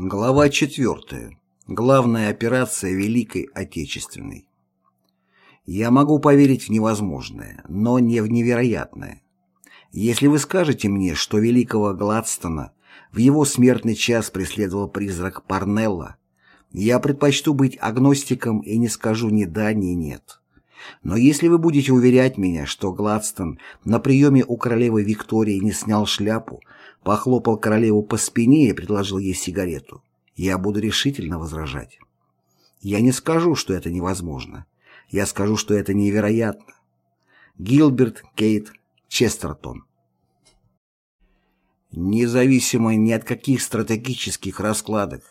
Глава 4. Главная операция Великой Отечественной. Я могу поверить в невозможное, но не в невероятное. Если вы скажете мне, что великого Гладстона в его смертный час преследовал призрак Парнелла, я предпочту быть агностиком и не скажу ни да, ни нет. Но если вы будете уверять меня, что Гладстон на приеме у королевы Виктории не снял шляпу, похлопал королеву по спине и предложил ей сигарету, я буду решительно возражать. Я не скажу, что это невозможно. Я скажу, что это невероятно. Гилберт Кейт Честертон Независимо ни от каких стратегических раскладок,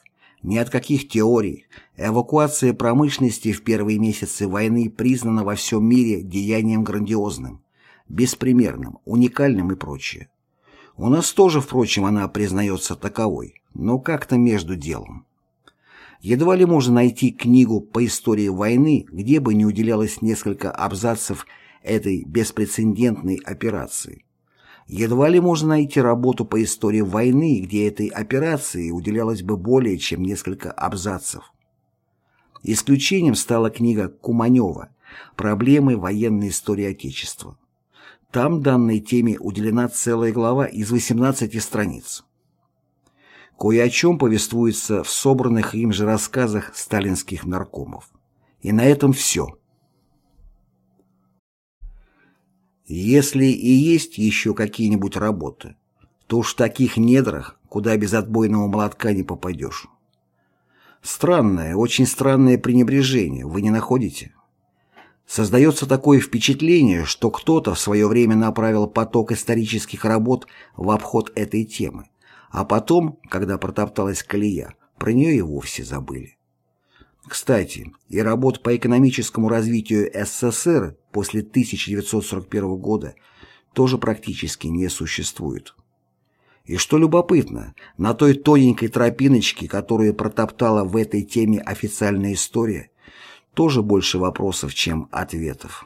ни от каких теорий, эвакуация промышленности в первые месяцы войны признана во всем мире деянием грандиозным, беспримерным, уникальным и прочее. У нас тоже, впрочем, она признается таковой, но как-то между делом. Едва ли можно найти книгу по истории войны, где бы не уделялось несколько абзацев этой беспрецедентной операции. Едва ли можно найти работу по истории войны, где этой операции уделялось бы более чем несколько абзацев. Исключением стала книга Куманева «Проблемы военной истории Отечества». Там данной теме уделена целая глава из 18 страниц. Кое о чем повествуется в собранных им же рассказах сталинских наркомов. И на этом все. Если и есть еще какие-нибудь работы, то уж в таких недрах, куда без отбойного молотка не попадешь. Странное, очень странное пренебрежение, вы не находите? Создается такое впечатление, что кто-то в свое время направил поток исторических работ в обход этой темы, а потом, когда протопталась колея, про нее и вовсе забыли. Кстати, и работ по экономическому развитию СССР после 1941 года тоже практически не существует. И что любопытно, на той тоненькой тропиночке, которую протоптала в этой теме официальная история, тоже больше вопросов, чем ответов.